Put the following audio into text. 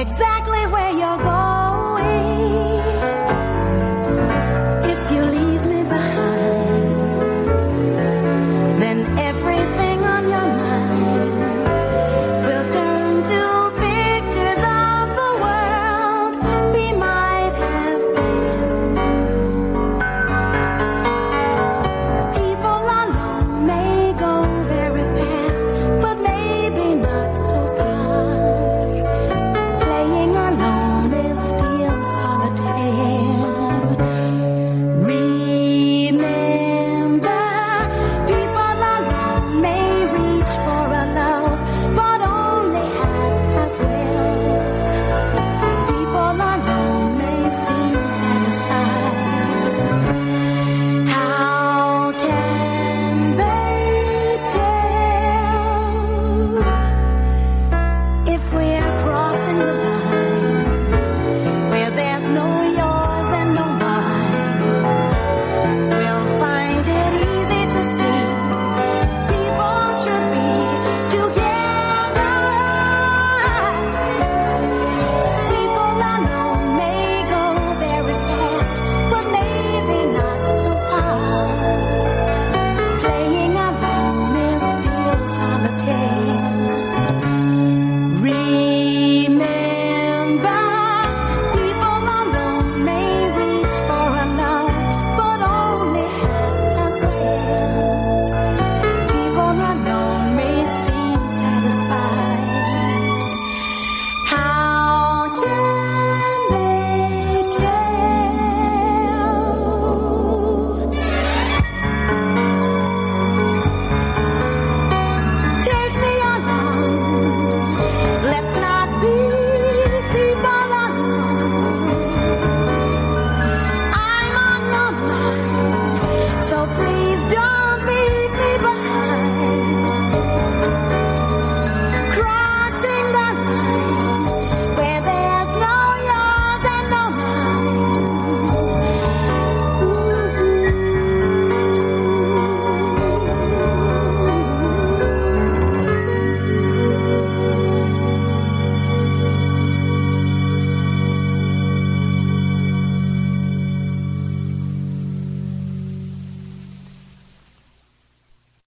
Exactly.